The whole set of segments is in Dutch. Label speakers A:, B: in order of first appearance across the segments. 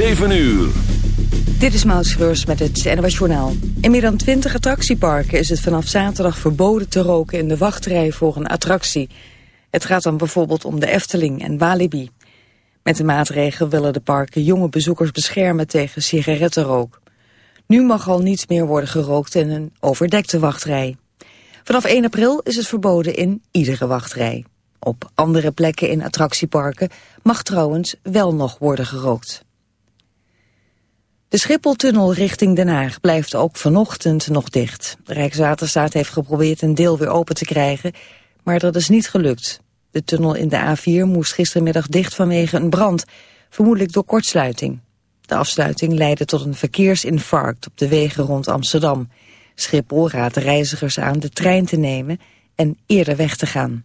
A: 7 uur.
B: Dit is Maud met het NOS Journaal. In meer dan 20 attractieparken is het vanaf zaterdag verboden te roken in de wachtrij voor een attractie. Het gaat dan bijvoorbeeld om de Efteling en Walibi. Met de maatregel willen de parken jonge bezoekers beschermen tegen sigarettenrook. Nu mag al niets meer worden gerookt in een overdekte wachtrij. Vanaf 1 april is het verboden in iedere wachtrij. Op andere plekken in attractieparken mag trouwens wel nog worden gerookt. De Schipholtunnel richting Den Haag blijft ook vanochtend nog dicht. Rijkswaterstaat heeft geprobeerd een deel weer open te krijgen, maar dat is niet gelukt. De tunnel in de A4 moest gistermiddag dicht vanwege een brand, vermoedelijk door kortsluiting. De afsluiting leidde tot een verkeersinfarct op de wegen rond Amsterdam. Schiphol raadt de reizigers aan de trein te nemen en eerder weg te gaan.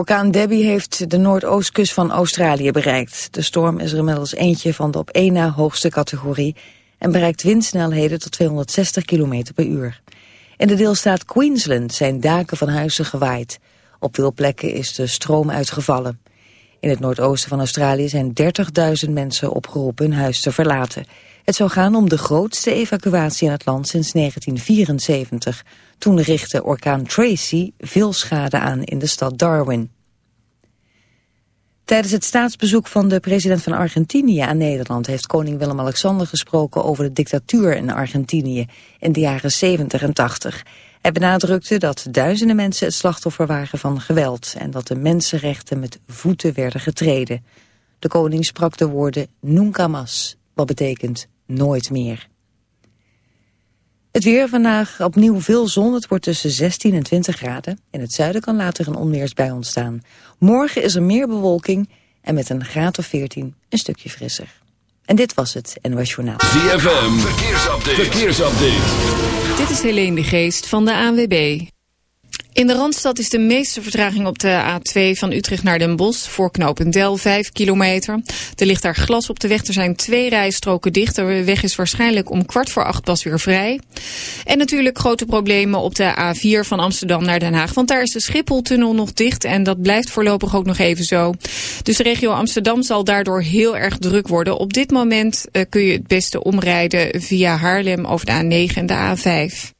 B: Orkaan Debbie heeft de noordoostkust van Australië bereikt. De storm is er inmiddels eentje van de op één na hoogste categorie... en bereikt windsnelheden tot 260 km per uur. In de deelstaat Queensland zijn daken van huizen gewaaid. Op veel plekken is de stroom uitgevallen. In het noordoosten van Australië zijn 30.000 mensen opgeroepen hun huis te verlaten. Het zou gaan om de grootste evacuatie in het land sinds 1974. Toen richtte orkaan Tracy veel schade aan in de stad Darwin. Tijdens het staatsbezoek van de president van Argentinië aan Nederland... heeft koning Willem-Alexander gesproken over de dictatuur in Argentinië... in de jaren 70 en 80. Hij benadrukte dat duizenden mensen het slachtoffer waren van geweld... en dat de mensenrechten met voeten werden getreden. De koning sprak de woorden nunca más, wat betekent nooit meer. Het weer vandaag opnieuw veel zon. Het wordt tussen 16 en 20 graden. In het zuiden kan later een onweersbui ontstaan. Morgen is er meer bewolking en met een graad of 14 een stukje frisser. En dit was het NOS Journaal.
A: ZFM, verkeersupdate. verkeersupdate.
C: Dit is Helene de Geest van de ANWB. In de Randstad is de meeste vertraging op de A2 van Utrecht naar Den Bosch... voor Knopendel 5 kilometer. Er ligt daar glas op de weg. Er zijn twee rijstroken dicht. De weg is waarschijnlijk om kwart voor acht pas weer vrij. En natuurlijk grote problemen op de A4 van Amsterdam naar Den Haag. Want daar is de Schipholtunnel nog dicht en dat blijft voorlopig ook nog even zo. Dus de regio Amsterdam zal daardoor heel erg druk worden. Op dit moment uh, kun je het beste omrijden via Haarlem over de A9 en de A5.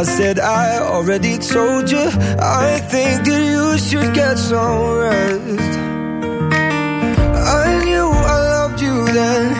D: I
E: said I
F: already told you. I think that you should get some rest. I knew I loved you then.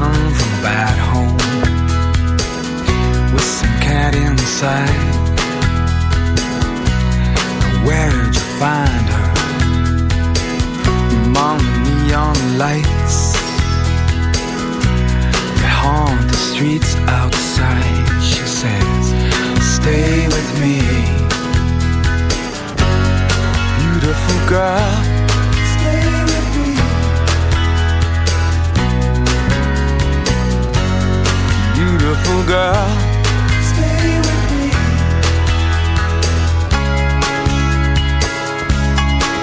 G: running from a bad home with some cat inside. Where'd you find her? Among the neon lights that haunt the streets outside, she says, "Stay with me, beautiful girl." beautiful girl. Stay with me.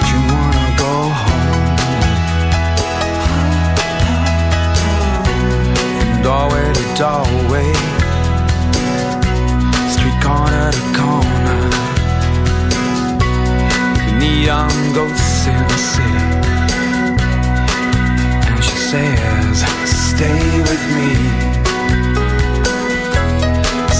G: You wanna go home doorway to doorway, street corner to corner. Neon ghosts in the city, and she says, "Stay with me."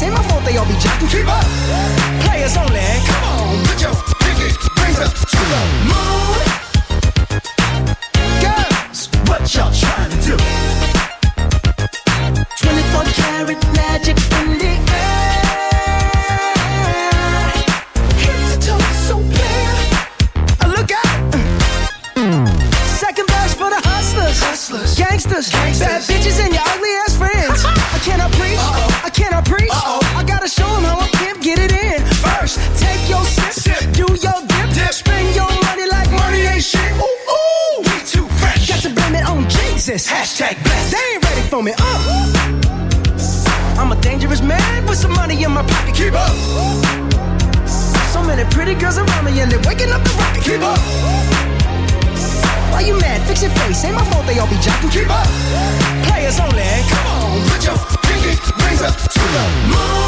H: Ain't my fault they all be jacking. Keep up. Players only. Come on, put your pinky rings up to the moon. Girls, what y'all? This ain't my fault they all be jocking. Keep up. Players only. Come on, put your pinky rings up to the moon.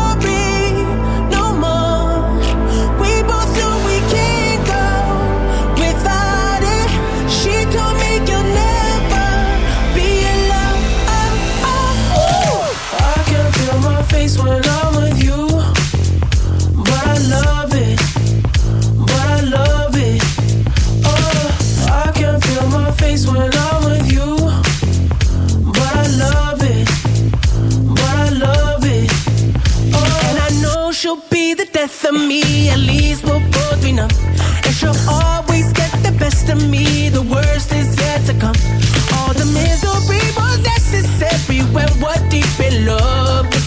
I: when I'm with you. But I love it, but I love it. Oh, and I know she'll be
J: the death of
K: me. At least we'll both be
L: numb. And she'll always get the best of me. The worst is yet to come. All the misery was necessary when we're deep in love.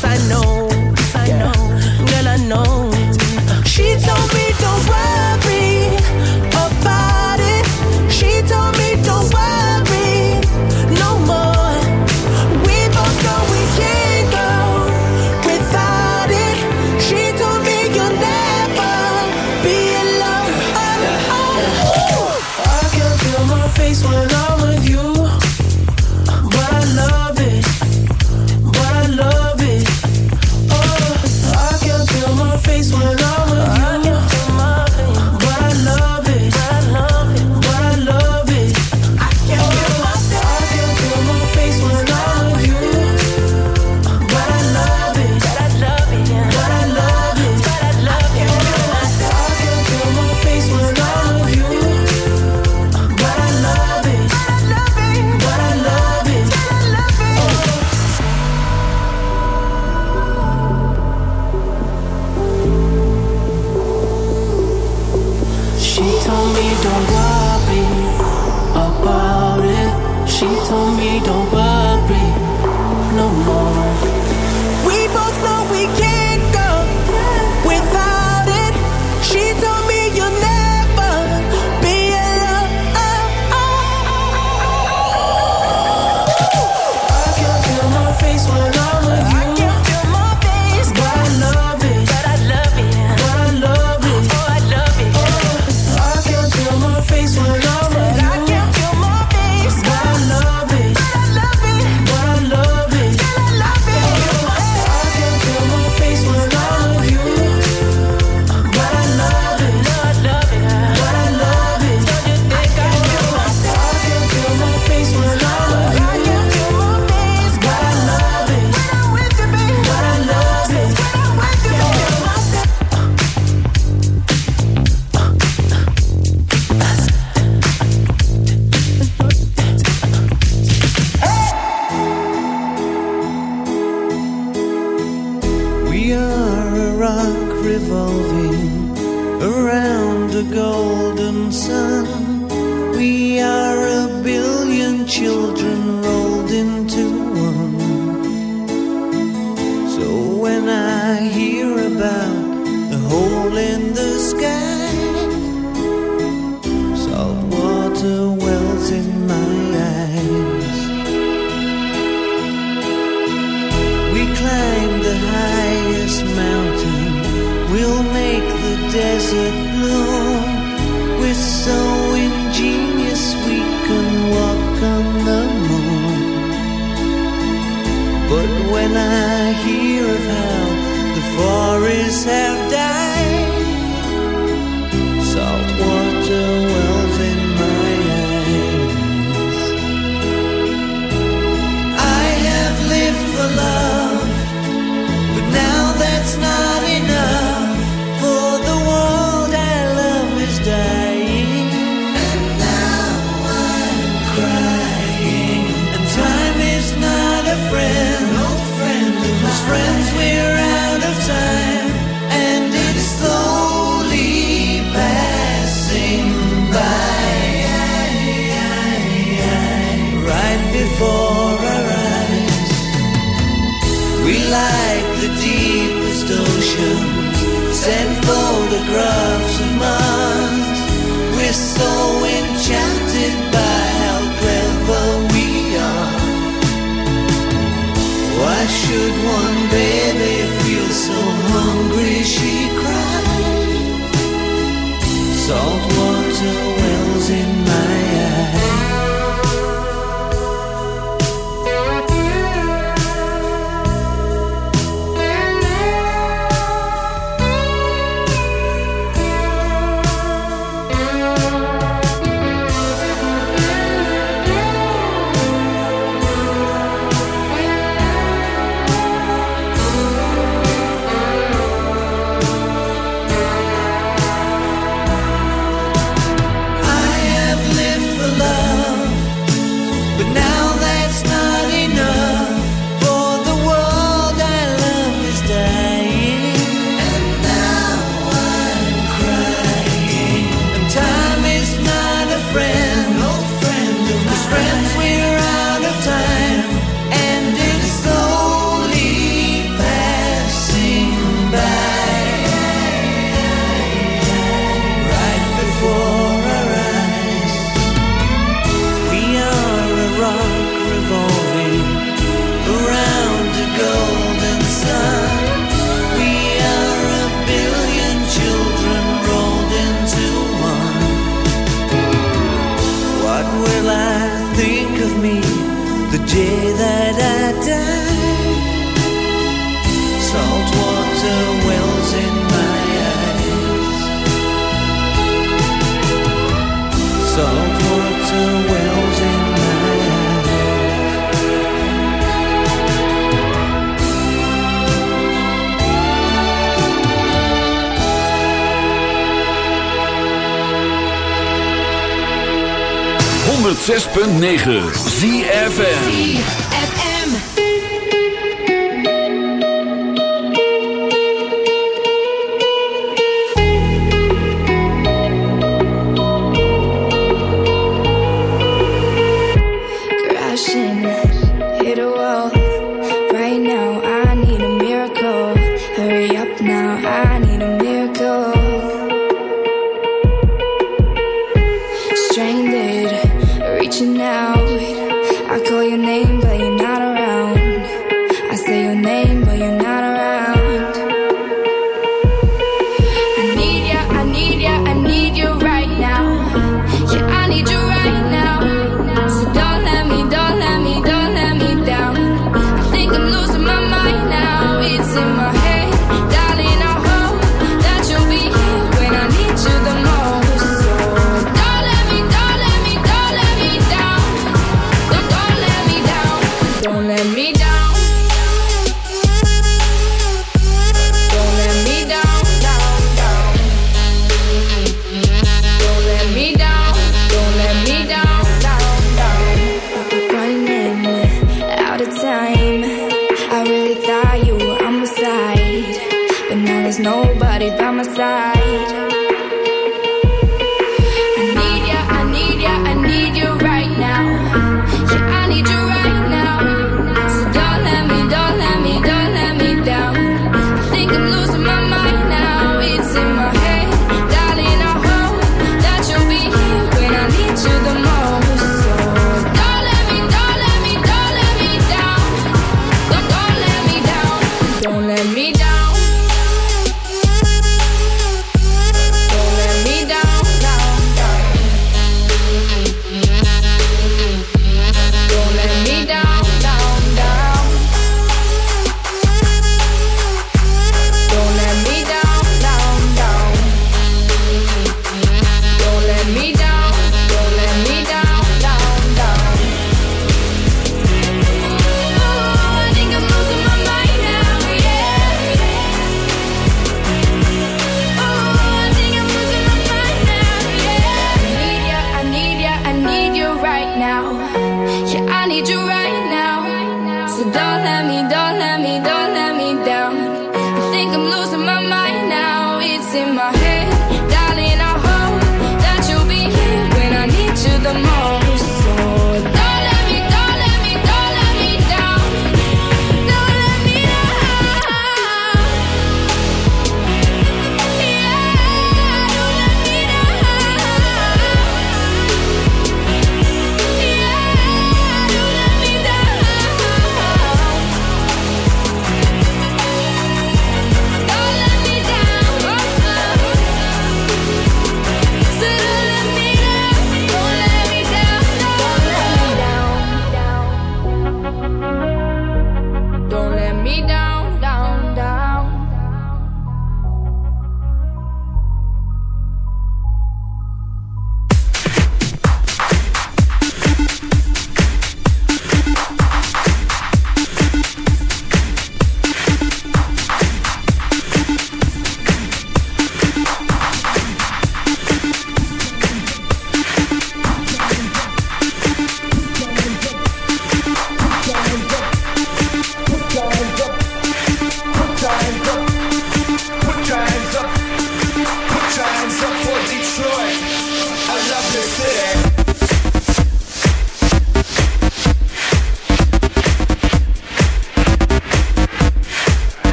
L: 106.9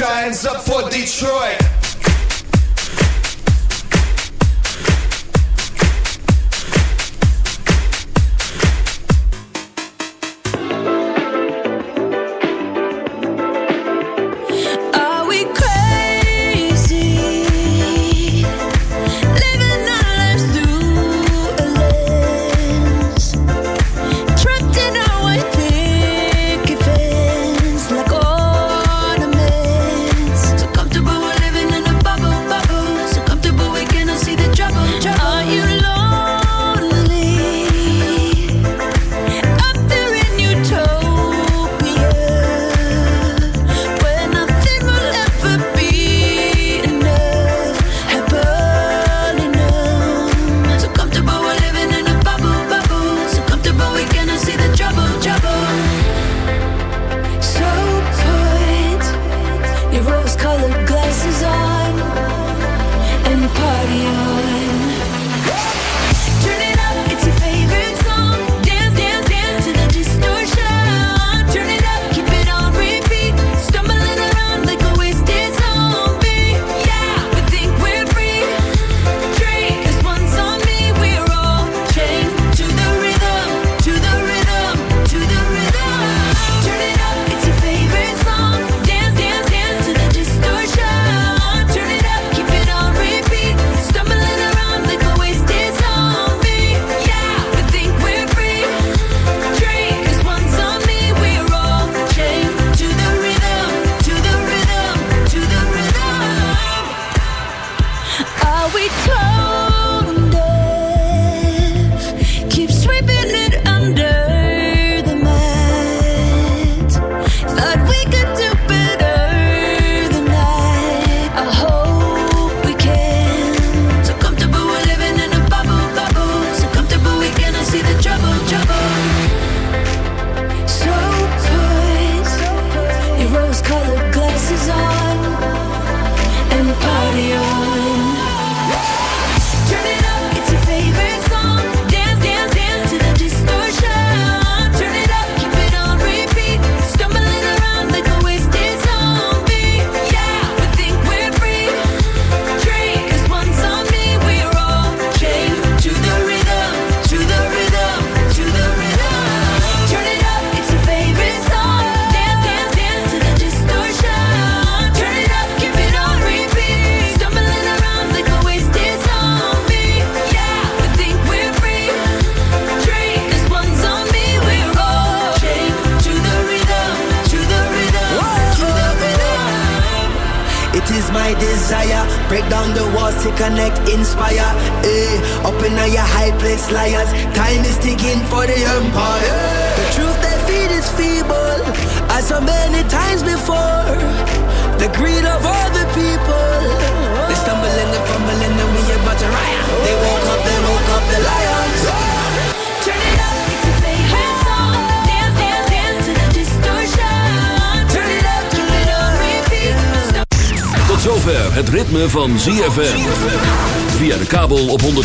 L: Giants up
M: for
N: Detroit.